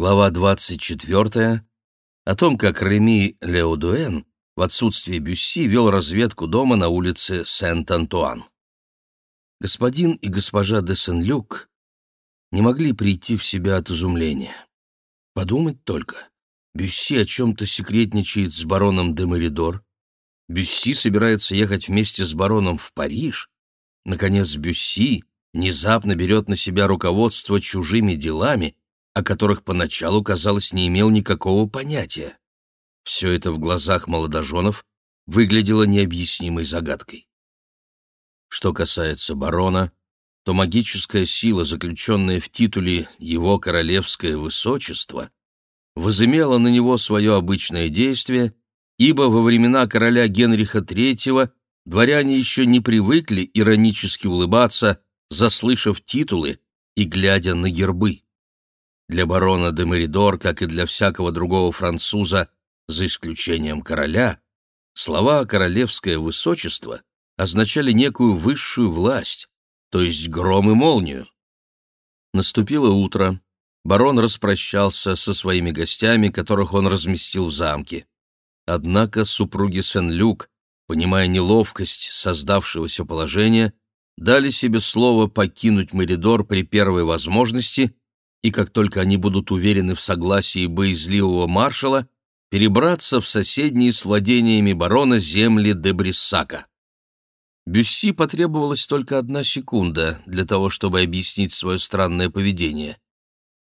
Глава 24. О том, как Реми Леодуэн в отсутствие Бюсси вел разведку дома на улице Сент-Антуан. Господин и госпожа де Сен-Люк не могли прийти в себя от изумления. Подумать только. Бюсси о чем-то секретничает с бароном де Меридор. Бюсси собирается ехать вместе с бароном в Париж. Наконец, Бюсси внезапно берет на себя руководство чужими делами — о которых поначалу, казалось, не имел никакого понятия. Все это в глазах молодоженов выглядело необъяснимой загадкой. Что касается барона, то магическая сила, заключенная в титуле «Его королевское высочество», возымела на него свое обычное действие, ибо во времена короля Генриха III дворяне еще не привыкли иронически улыбаться, заслышав титулы и глядя на гербы. Для барона де Меридор, как и для всякого другого француза, за исключением короля, слова «королевское высочество» означали некую высшую власть, то есть гром и молнию. Наступило утро. Барон распрощался со своими гостями, которых он разместил в замке. Однако супруги Сен-Люк, понимая неловкость создавшегося положения, дали себе слово покинуть Меридор при первой возможности и как только они будут уверены в согласии боязливого маршала, перебраться в соседние с владениями барона земли де Бриссака. Бюсси потребовалась только одна секунда для того, чтобы объяснить свое странное поведение.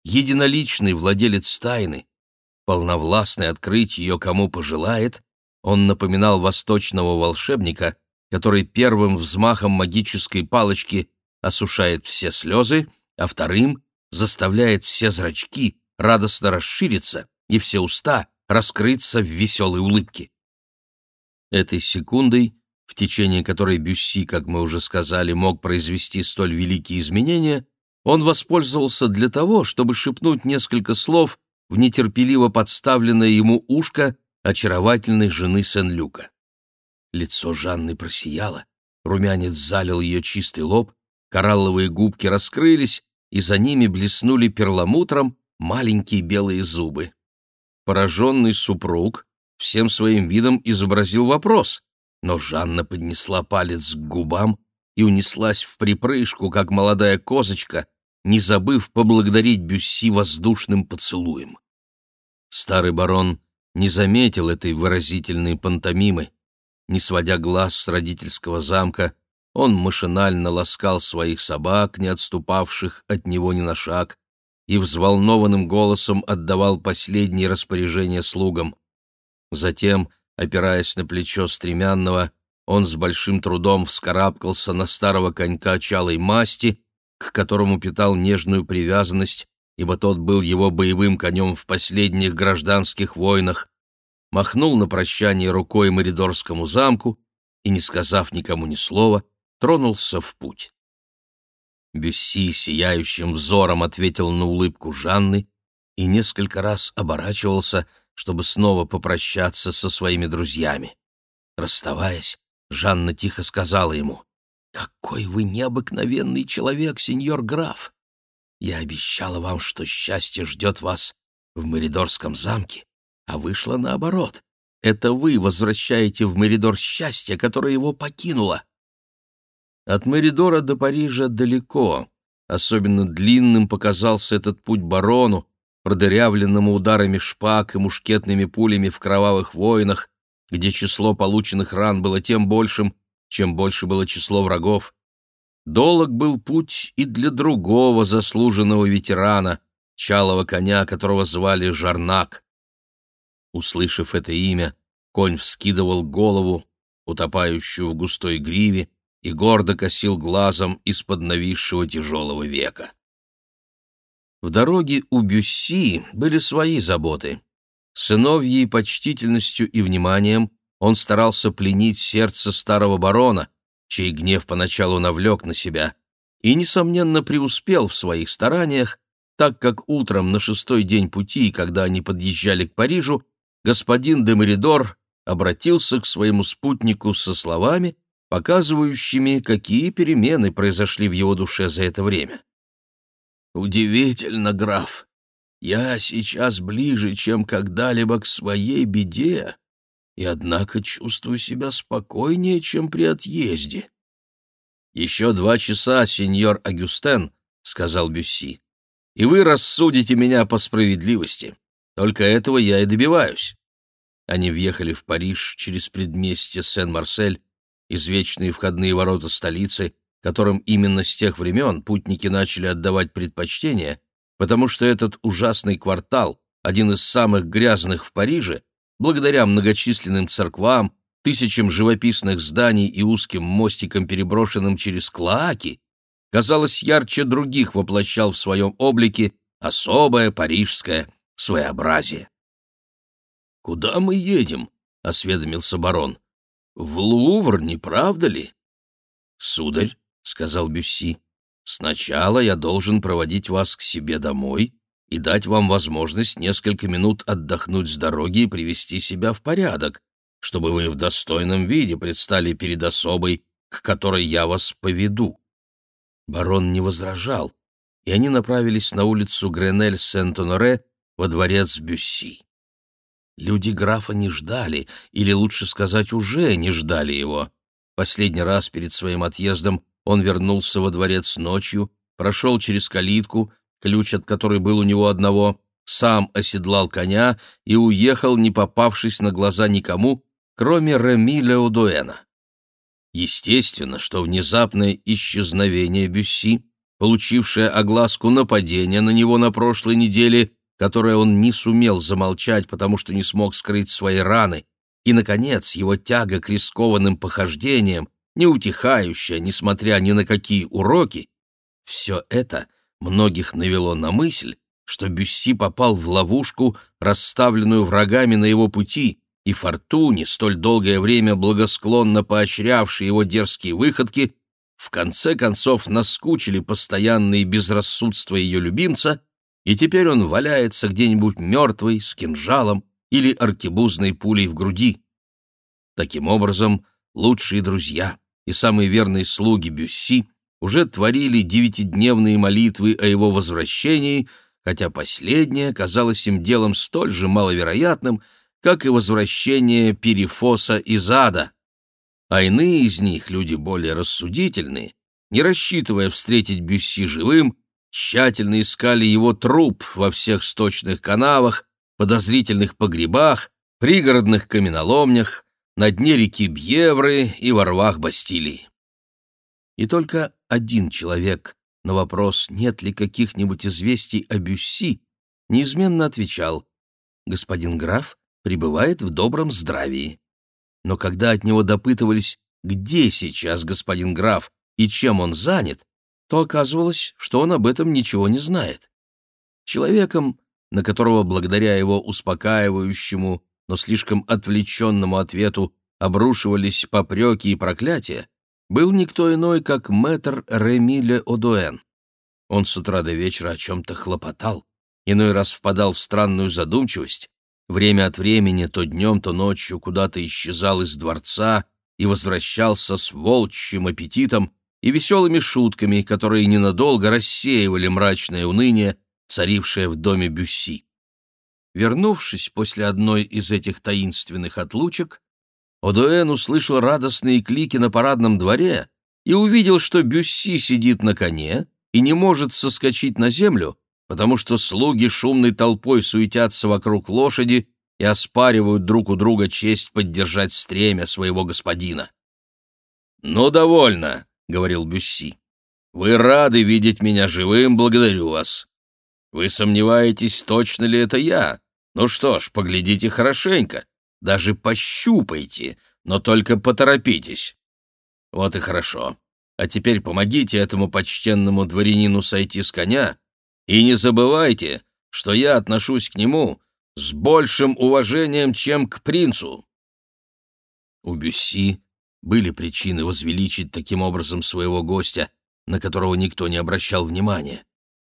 Единоличный владелец тайны, полновластный открыть ее кому пожелает, он напоминал восточного волшебника, который первым взмахом магической палочки осушает все слезы, а вторым заставляет все зрачки радостно расшириться и все уста раскрыться в веселой улыбке. Этой секундой, в течение которой Бюсси, как мы уже сказали, мог произвести столь великие изменения, он воспользовался для того, чтобы шепнуть несколько слов в нетерпеливо подставленное ему ушко очаровательной жены Сен-Люка. Лицо Жанны просияло, румянец залил ее чистый лоб, коралловые губки раскрылись, и за ними блеснули перламутром маленькие белые зубы. Пораженный супруг всем своим видом изобразил вопрос, но Жанна поднесла палец к губам и унеслась в припрыжку, как молодая козочка, не забыв поблагодарить Бюсси воздушным поцелуем. Старый барон не заметил этой выразительной пантомимы. Не сводя глаз с родительского замка, он машинально ласкал своих собак, не отступавших от него ни на шаг, и взволнованным голосом отдавал последние распоряжения слугам. Затем, опираясь на плечо стремянного, он с большим трудом вскарабкался на старого конька чалой масти, к которому питал нежную привязанность, ибо тот был его боевым конем в последних гражданских войнах, махнул на прощание рукой Моридорскому замку и, не сказав никому ни слова, тронулся в путь. Бюсси сияющим взором ответил на улыбку Жанны и несколько раз оборачивался, чтобы снова попрощаться со своими друзьями. Расставаясь, Жанна тихо сказала ему, «Какой вы необыкновенный человек, сеньор граф! Я обещала вам, что счастье ждет вас в Меридорском замке, а вышло наоборот. Это вы возвращаете в Меридор счастье, которое его покинуло. От Меридора до Парижа далеко. Особенно длинным показался этот путь барону, продырявленному ударами шпаг и мушкетными пулями в кровавых войнах, где число полученных ран было тем большим, чем больше было число врагов. Долог был путь и для другого заслуженного ветерана, чалого коня, которого звали Жарнак. Услышав это имя, конь вскидывал голову, утопающую в густой гриве, и гордо косил глазом из-под нависшего тяжелого века. В дороге у Бюсси были свои заботы. Сыновьей почтительностью и вниманием он старался пленить сердце старого барона, чей гнев поначалу навлек на себя, и, несомненно, преуспел в своих стараниях, так как утром на шестой день пути, когда они подъезжали к Парижу, господин де Меридор обратился к своему спутнику со словами, показывающими, какие перемены произошли в его душе за это время. «Удивительно, граф, Я сейчас ближе, чем когда-либо к своей беде, и однако чувствую себя спокойнее, чем при отъезде. «Еще два часа, сеньор Агюстен», — сказал Бюсси, — «и вы рассудите меня по справедливости. Только этого я и добиваюсь». Они въехали в Париж через предместье Сен-Марсель, извечные входные ворота столицы, которым именно с тех времен путники начали отдавать предпочтение, потому что этот ужасный квартал, один из самых грязных в Париже, благодаря многочисленным церквам, тысячам живописных зданий и узким мостикам, переброшенным через клоаки, казалось, ярче других воплощал в своем облике особое парижское своеобразие. «Куда мы едем?» — осведомился барон. «В Лувр, не правда ли?» «Сударь», — сказал Бюсси, — «сначала я должен проводить вас к себе домой и дать вам возможность несколько минут отдохнуть с дороги и привести себя в порядок, чтобы вы в достойном виде предстали перед особой, к которой я вас поведу». Барон не возражал, и они направились на улицу Гренель-Сент-Оноре во дворец Бюсси. Люди графа не ждали, или, лучше сказать, уже не ждали его. Последний раз перед своим отъездом он вернулся во дворец ночью, прошел через калитку, ключ от которой был у него одного, сам оседлал коня и уехал, не попавшись на глаза никому, кроме Реми Леодуэна. Естественно, что внезапное исчезновение Бюсси, получившее огласку нападения на него на прошлой неделе, которое он не сумел замолчать, потому что не смог скрыть свои раны, и, наконец, его тяга к рискованным похождениям, не утихающая, несмотря ни на какие уроки, все это многих навело на мысль, что Бюсси попал в ловушку, расставленную врагами на его пути, и Фортуне, столь долгое время благосклонно поощрявшей его дерзкие выходки, в конце концов наскучили постоянные безрассудства ее любимца, и теперь он валяется где-нибудь мертвый, с кинжалом или аркебузной пулей в груди. Таким образом, лучшие друзья и самые верные слуги Бюсси уже творили девятидневные молитвы о его возвращении, хотя последнее казалось им делом столь же маловероятным, как и возвращение Перифоса из ада. А иные из них, люди более рассудительные, не рассчитывая встретить Бюсси живым, тщательно искали его труп во всех сточных канавах, подозрительных погребах, пригородных каменоломнях, на дне реки Бьевры и во рвах Бастилии. И только один человек на вопрос, нет ли каких-нибудь известий о Бюсси, неизменно отвечал «Господин граф пребывает в добром здравии». Но когда от него допытывались, где сейчас господин граф и чем он занят, то оказывалось, что он об этом ничего не знает. Человеком, на которого благодаря его успокаивающему, но слишком отвлеченному ответу обрушивались попреки и проклятия, был никто иной, как мэтр Ремиле Одуэн. Он с утра до вечера о чем-то хлопотал, иной раз впадал в странную задумчивость, время от времени то днем, то ночью куда-то исчезал из дворца и возвращался с волчьим аппетитом и веселыми шутками, которые ненадолго рассеивали мрачное уныние, царившее в доме Бюсси. Вернувшись после одной из этих таинственных отлучек, Одуэн услышал радостные клики на парадном дворе и увидел, что Бюсси сидит на коне и не может соскочить на землю, потому что слуги шумной толпой суетятся вокруг лошади и оспаривают друг у друга честь поддержать стремя своего господина. «Ну, довольно», — говорил Бюсси. «Вы рады видеть меня живым, благодарю вас. Вы сомневаетесь, точно ли это я? Ну что ж, поглядите хорошенько, даже пощупайте, но только поторопитесь. Вот и хорошо. А теперь помогите этому почтенному дворянину сойти с коня, и не забывайте, что я отношусь к нему с большим уважением, чем к принцу. У Бюсси были причины возвеличить таким образом своего гостя, на которого никто не обращал внимания.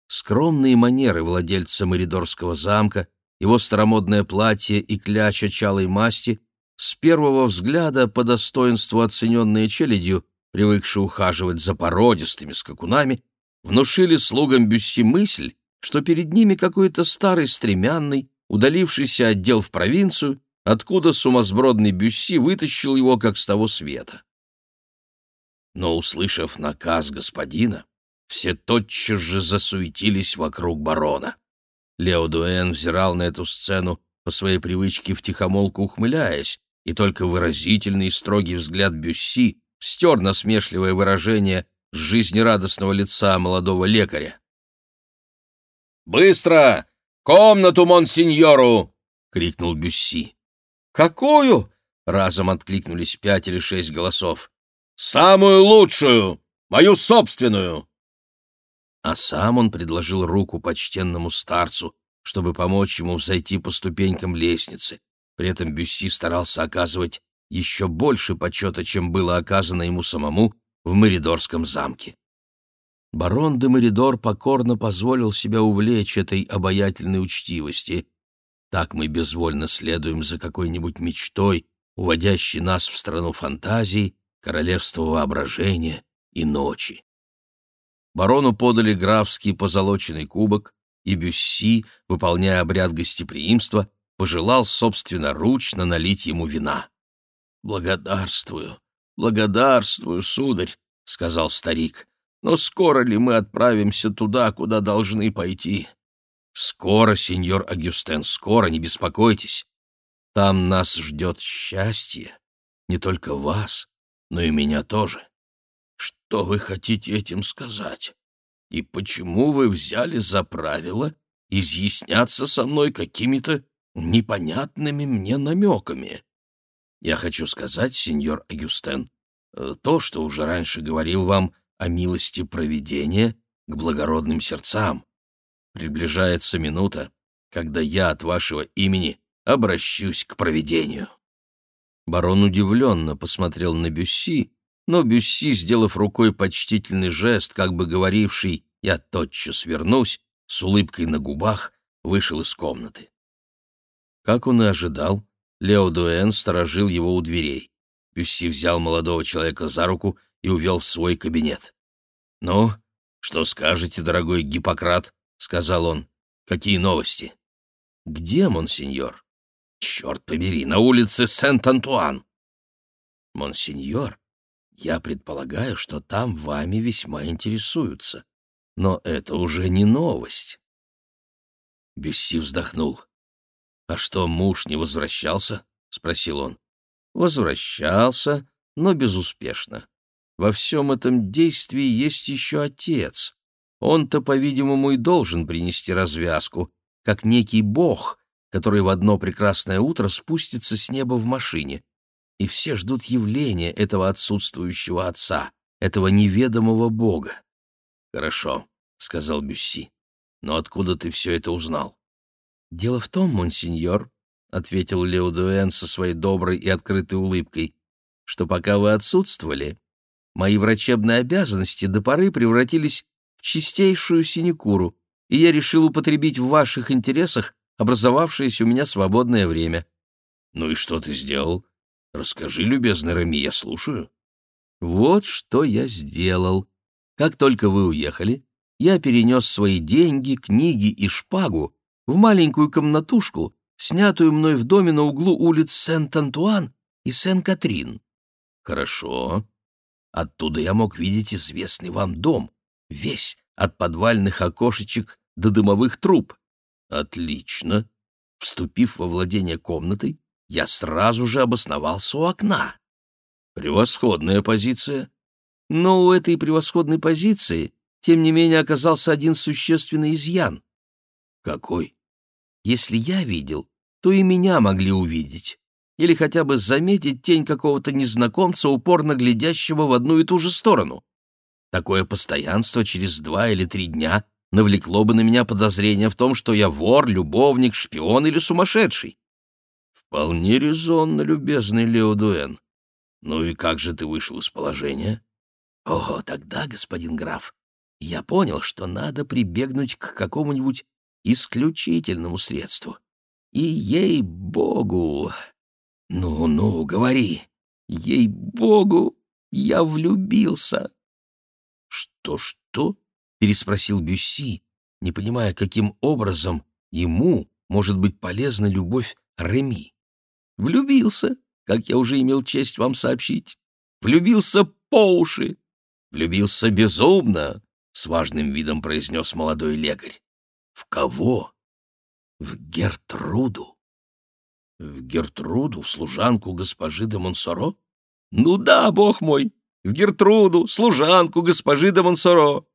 Скромные манеры владельца Меридорского замка, его старомодное платье и кляча чалой масти, с первого взгляда по достоинству оцененные челядью, привыкшие ухаживать за породистыми скакунами, внушили слугам Бюсси мысль, что перед ними какой-то старый стремянный, удалившийся отдел в провинцию, откуда сумасбродный Бюсси вытащил его, как с того света. Но, услышав наказ господина, все тотчас же засуетились вокруг барона. Лео Дуэн взирал на эту сцену по своей привычке втихомолку ухмыляясь, и только выразительный и строгий взгляд Бюсси стер насмешливое выражение с жизнерадостного лица молодого лекаря. «Быстро! Комнату монсеньору!» — крикнул Бюсси. «Какую?» — разом откликнулись пять или шесть голосов. «Самую лучшую! Мою собственную!» А сам он предложил руку почтенному старцу, чтобы помочь ему взойти по ступенькам лестницы. При этом Бюсси старался оказывать еще больше почета, чем было оказано ему самому в Меридорском замке. Барон де Меридор покорно позволил себя увлечь этой обаятельной учтивости. Так мы безвольно следуем за какой-нибудь мечтой, уводящей нас в страну фантазий, королевство воображения и ночи. Барону подали графский позолоченный кубок, и Бюсси, выполняя обряд гостеприимства, пожелал собственноручно налить ему вина. «Благодарствую, благодарствую, сударь», — сказал старик. «Но скоро ли мы отправимся туда, куда должны пойти?» «Скоро, сеньор Агюстен, скоро, не беспокойтесь. Там нас ждет счастье, не только вас, но и меня тоже». «Что вы хотите этим сказать? И почему вы взяли за правило изъясняться со мной какими-то непонятными мне намеками?» Я хочу сказать, сеньор Агюстен, э, то, что уже раньше говорил вам о милости провидения к благородным сердцам. Приближается минута, когда я от вашего имени обращусь к провидению. Барон удивленно посмотрел на Бюсси, но Бюсси, сделав рукой почтительный жест, как бы говоривший «я тотчас вернусь», с улыбкой на губах вышел из комнаты. Как он и ожидал, Лео Дуэн сторожил его у дверей. Бюсси взял молодого человека за руку и увел в свой кабинет. «Ну, что скажете, дорогой Гиппократ?» — сказал он. «Какие новости?» «Где, монсеньор?» «Черт побери, на улице Сент-Антуан!» «Монсеньор, я предполагаю, что там вами весьма интересуются. Но это уже не новость». Бюсси вздохнул. «А что, муж не возвращался?» — спросил он. «Возвращался, но безуспешно. Во всем этом действии есть еще отец. Он-то, по-видимому, и должен принести развязку, как некий бог, который в одно прекрасное утро спустится с неба в машине. И все ждут явления этого отсутствующего отца, этого неведомого бога. «Хорошо», — сказал Бюсси. «Но откуда ты все это узнал?» «Дело в том, монсеньор», — ответил Леодуэн со своей доброй и открытой улыбкой, «что пока вы отсутствовали, мои врачебные обязанности до поры превратились чистейшую синекуру, и я решил употребить в ваших интересах образовавшееся у меня свободное время». «Ну и что ты сделал? Расскажи, любезный Рами, я слушаю». «Вот что я сделал. Как только вы уехали, я перенес свои деньги, книги и шпагу в маленькую комнатушку, снятую мной в доме на углу улиц Сент-Антуан и Сен-Катрин. Хорошо. Оттуда я мог видеть известный вам дом, весь, от подвальных окошечек до дымовых труб. Отлично. Вступив во владение комнатой, я сразу же обосновался у окна. Превосходная позиция. Но у этой превосходной позиции, тем не менее, оказался один существенный изъян. Какой? Если я видел, то и меня могли увидеть. Или хотя бы заметить тень какого-то незнакомца, упорно глядящего в одну и ту же сторону. Такое постоянство через два или три дня навлекло бы на меня подозрение в том, что я вор, любовник, шпион или сумасшедший. Вполне резонно, любезный Леодуэн. Ну и как же ты вышел из положения? О, тогда, господин граф, я понял, что надо прибегнуть к какому-нибудь исключительному средству. И ей-богу... Ну-ну, говори. Ей-богу, я влюбился. Что-что? переспросил Бюсси, не понимая, каким образом ему может быть полезна любовь Реми. Влюбился, как я уже имел честь вам сообщить. Влюбился по уши. Влюбился безумно, — с важным видом произнес молодой лекарь. В кого? В Гертруду. В Гертруду, в служанку госпожи де Монсоро? Ну да, бог мой, в Гертруду, служанку госпожи де Монсоро.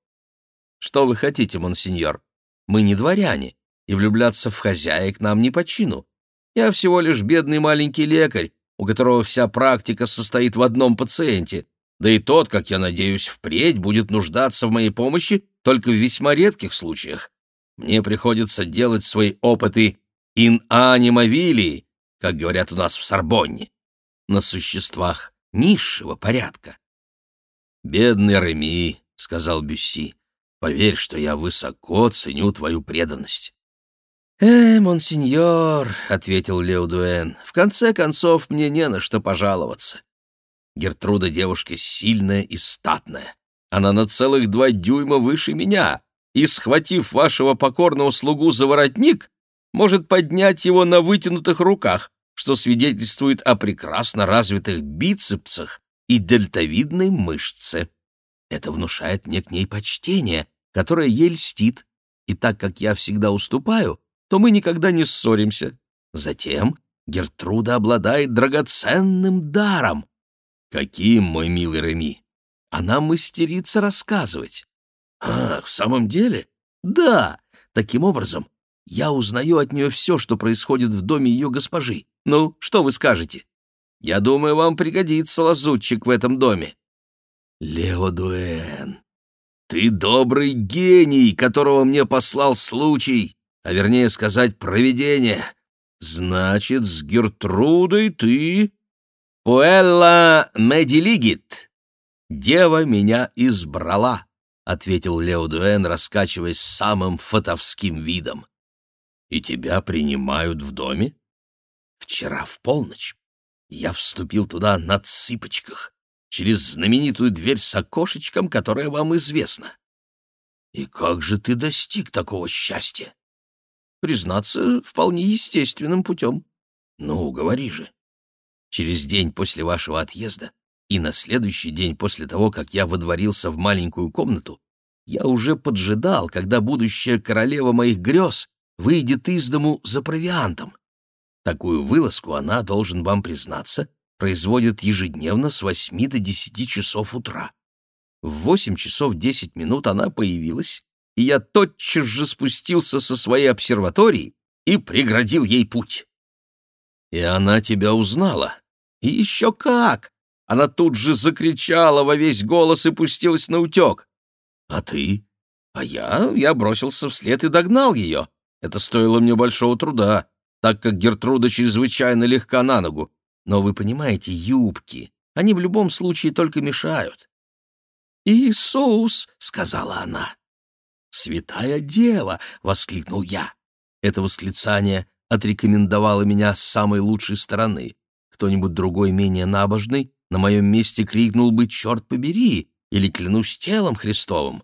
Что вы хотите, монсеньор? Мы не дворяне, и влюбляться в хозяек нам не по чину. Я всего лишь бедный маленький лекарь, у которого вся практика состоит в одном пациенте, да и тот, как я надеюсь, впредь будет нуждаться в моей помощи только в весьма редких случаях. Мне приходится делать свои опыты in anima vili, как говорят у нас в Сорбонне, на существах низшего порядка. «Бедный Реми», — сказал Бюсси, — «поверь, что я высоко ценю твою преданность». «Э, монсеньор», — ответил Леодуэн, — «в конце концов мне не на что пожаловаться. Гертруда девушка сильная и статная. Она на целых два дюйма выше меня, и, схватив вашего покорного слугу за воротник, может поднять его на вытянутых руках, что свидетельствует о прекрасно развитых бицепсах и дельтовидной мышце. Это внушает мне к ней почтение, которое ей льстит, и так как я всегда уступаю, то мы никогда не ссоримся. Затем Гертруда обладает драгоценным даром. Каким, мой милый Реми? Она мастерица рассказывать. Ах, в самом деле? Да. Таким образом, я узнаю от нее все, что происходит в доме ее госпожи. Ну, что вы скажете? Я думаю, вам пригодится лазутчик в этом доме. Леодуэн, ты добрый гений, которого мне послал случай, а вернее сказать, провидение. Значит, с Гертрудой ты... Пуэлла медилигит. Дева меня избрала ответил Леодуэн, раскачиваясь самым фатовским видом. «И тебя принимают в доме?» «Вчера в полночь я вступил туда на цыпочках, через знаменитую дверь с окошечком, которая вам известна. И как же ты достиг такого счастья? Признаться, вполне естественным путем. Ну, говори же. Через день после вашего отъезда и на следующий день после того, как я водворился в маленькую комнату, я уже поджидал, когда будущая королева моих грез выйдет из дому за провиантом. Такую вылазку она, должен вам признаться, производит ежедневно с восьми до десяти часов утра. В восемь часов десять минут она появилась, и я тотчас же спустился со своей обсерватории и преградил ей путь. И она тебя узнала. И еще как! Она тут же закричала во весь голос и пустилась на утек. А ты? А я? Я бросился вслед и догнал ее. Это стоило мне большого труда, так как Гертруда чрезвычайно легка на ногу. Но вы понимаете, юбки, они в любом случае только мешают. «Иисус!» — сказала она. «Святая Дева!» — воскликнул я. Это восклицание отрекомендовало меня с самой лучшей стороны. Кто-нибудь другой, менее набожный, на моем месте крикнул бы «Черт побери!» или «Клянусь телом Христовым!»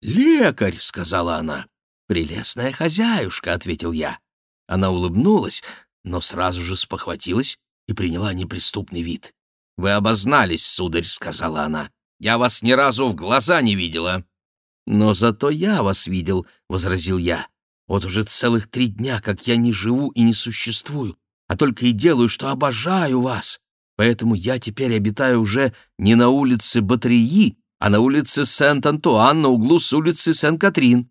«Лекарь!» — сказала она. «Прелестная хозяюшка!» — ответил я. Она улыбнулась, но сразу же спохватилась и приняла неприступный вид. «Вы обознались, сударь!» — сказала она. «Я вас ни разу в глаза не видела!» «Но зато я вас видел!» — возразил я. «Вот уже целых три дня, как я не живу и не существую, а только и делаю, что обожаю вас поэтому я теперь обитаю уже не на улице Батрии, а на улице Сент-Антуан на углу с улицы Сен-Катрин.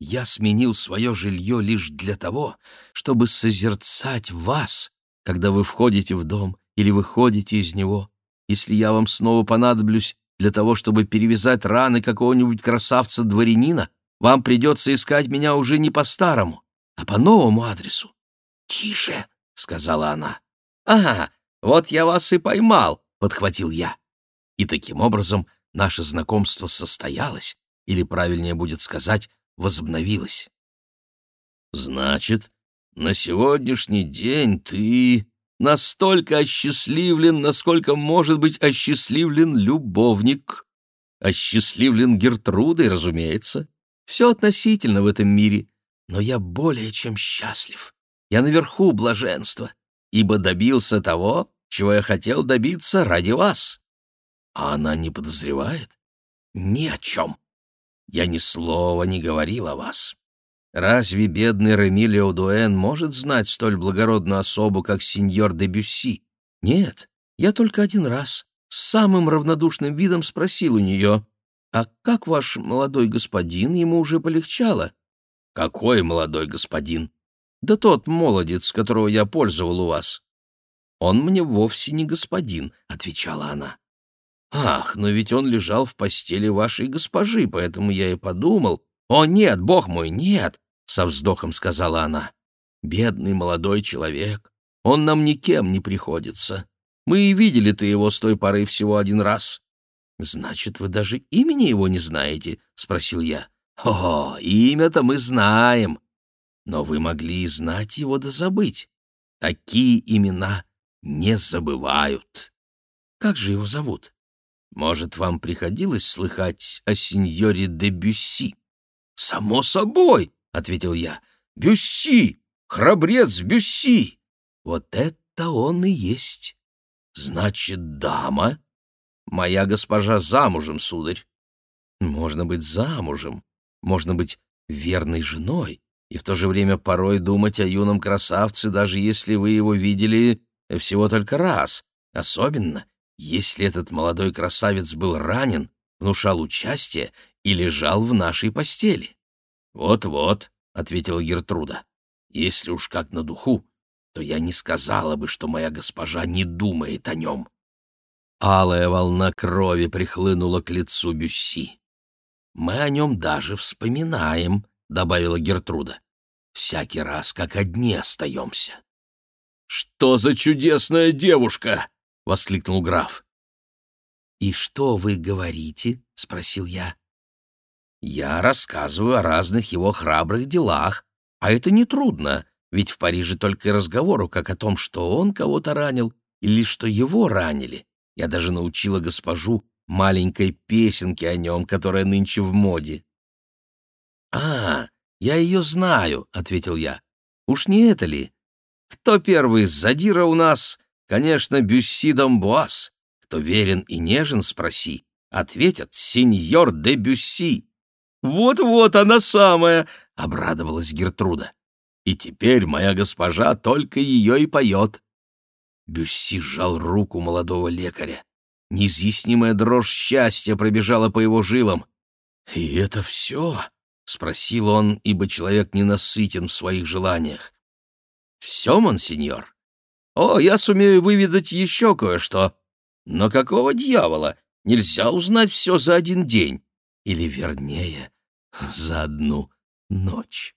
Я сменил свое жилье лишь для того, чтобы созерцать вас, когда вы входите в дом или выходите из него. Если я вам снова понадоблюсь для того, чтобы перевязать раны какого-нибудь красавца-дворянина, вам придется искать меня уже не по-старому, а по новому адресу. — Тише, — сказала она. — Ага, «Вот я вас и поймал», — подхватил я. И таким образом наше знакомство состоялось, или, правильнее будет сказать, возобновилось. «Значит, на сегодняшний день ты настолько осчастливлен, насколько может быть осчастливлен любовник. Осчастливлен Гертрудой, разумеется. Все относительно в этом мире, но я более чем счастлив. Я наверху блаженства, ибо добился того, чего я хотел добиться ради вас. А она не подозревает? Ни о чем. Я ни слова не говорил о вас. Разве бедный Реми Леодуэн может знать столь благородную особу, как сеньор де Бюсси? Нет, я только один раз с самым равнодушным видом спросил у нее, «А как ваш молодой господин, ему уже полегчало?» «Какой молодой господин?» «Да тот молодец, которого я пользовал у вас». «Он мне вовсе не господин», — отвечала она. «Ах, но ведь он лежал в постели вашей госпожи, поэтому я и подумал...» «О, нет, бог мой, нет!» — со вздохом сказала она. «Бедный молодой человек, он нам никем не приходится. Мы и видели-то его с той поры всего один раз». «Значит, вы даже имени его не знаете?» — спросил я. «О, имя-то мы знаем. Но вы могли и знать его да забыть. Такие имена не забывают. Как же его зовут? Может, вам приходилось слыхать о сеньоре де Бюсси?» «Само собой», — ответил я. «Бюсси! Храбрец Бюсси!» «Вот это он и есть. Значит, дама? Моя госпожа замужем, сударь. Можно быть замужем, можно быть верной женой, и в то же время порой думать о юном красавце, даже если вы его видели всего только раз, особенно если этот молодой красавец был ранен, внушал участие и лежал в нашей постели. «Вот-вот», — ответила Гертруда, — «если уж как на духу, то я не сказала бы, что моя госпожа не думает о нем». Алая волна крови прихлынула к лицу Бюсси. «Мы о нем даже вспоминаем», — добавила Гертруда. «Всякий раз, как одни остаемся». «Что за чудесная девушка!» — воскликнул граф. «И что вы говорите?» — спросил я. «Я рассказываю о разных его храбрых делах, а это нетрудно, ведь в Париже только и разговору, как о том, что он кого-то ранил или что его ранили. Я даже научила госпожу маленькой песенке о нем, которая нынче в моде. «А, я ее знаю», — ответил я. «Уж не это ли? Кто первый задира у нас? Конечно, Бюсси Дамбуаз. Кто верен и нежен, спроси. Ответят, сеньор де Бюсси». «Вот-вот она самая!» — обрадовалась Гертруда. И теперь моя госпожа только ее и поет. Бюсси сжал руку молодого лекаря. Неизъяснимая дрожь счастья пробежала по его жилам. «И это все?» — спросил он, ибо человек ненасытен в своих желаниях. «Все, монсеньор? О, я сумею выведать еще кое-что. Но какого дьявола? Нельзя узнать все за один день. Или, вернее, за одну ночь».